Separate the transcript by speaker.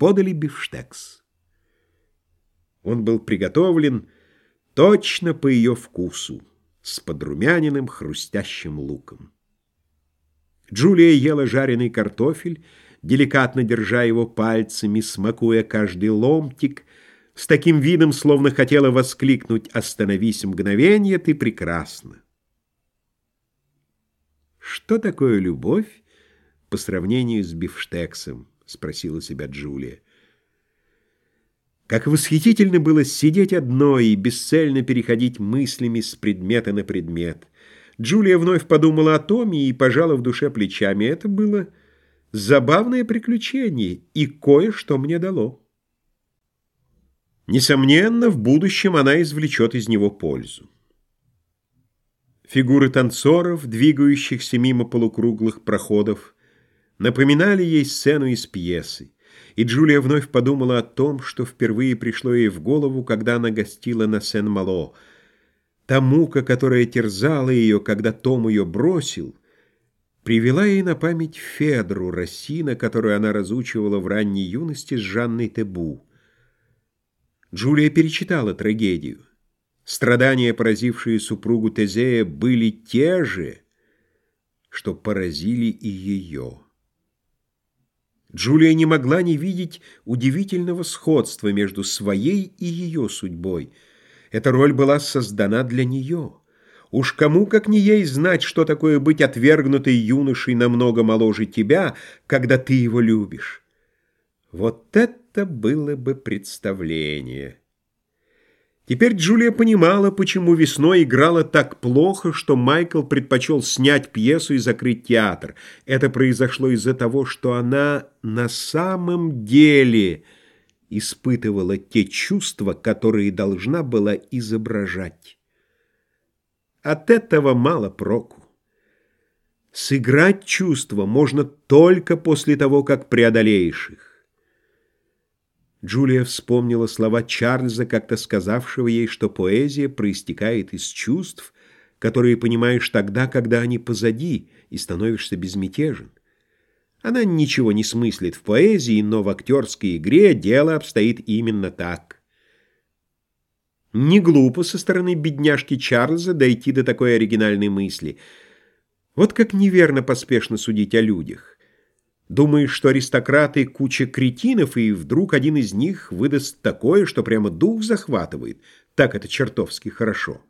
Speaker 1: подали бифштекс. Он был приготовлен точно по ее вкусу, с подрумяненным хрустящим луком. Джулия ела жареный картофель, деликатно держа его пальцами, смакуя каждый ломтик, с таким видом, словно хотела воскликнуть «Остановись мгновение, ты прекрасна!» «Что такое любовь по сравнению с бифштексом?» — спросила себя Джулия. Как восхитительно было сидеть одной и бесцельно переходить мыслями с предмета на предмет. Джулия вновь подумала о Томе и пожала в душе плечами. Это было забавное приключение и кое-что мне дало. Несомненно, в будущем она извлечет из него пользу. Фигуры танцоров, двигающихся мимо полукруглых проходов, напоминали ей сцену из пьесы, и Джулия вновь подумала о том, что впервые пришло ей в голову, когда она гостила на Сен-Мало. Та мука, которая терзала ее, когда Том ее бросил, привела ей на память Федру Рассина, которую она разучивала в ранней юности с Жанной Тебу. Джулия перечитала трагедию. Страдания, поразившие супругу Тезея, были те же, что поразили и ее. Джулия не могла не видеть удивительного сходства между своей и ее судьбой. Эта роль была создана для нее. Уж кому, как не ей, знать, что такое быть отвергнутой юношей намного моложе тебя, когда ты его любишь. Вот это было бы представление. Теперь Джулия понимала, почему весной играла так плохо, что Майкл предпочел снять пьесу и закрыть театр. Это произошло из-за того, что она на самом деле испытывала те чувства, которые должна была изображать. От этого мало проку. Сыграть чувства можно только после того, как преодолеешь их. Джулия вспомнила слова Чарльза, как-то сказавшего ей, что поэзия проистекает из чувств, которые понимаешь тогда, когда они позади, и становишься безмятежен. Она ничего не смыслит в поэзии, но в актерской игре дело обстоит именно так. Не глупо со стороны бедняжки Чарльза дойти до такой оригинальной мысли. Вот как неверно поспешно судить о людях. Думаешь, что аристократы — куча кретинов, и вдруг один из них выдаст такое, что прямо дух захватывает. Так это чертовски хорошо.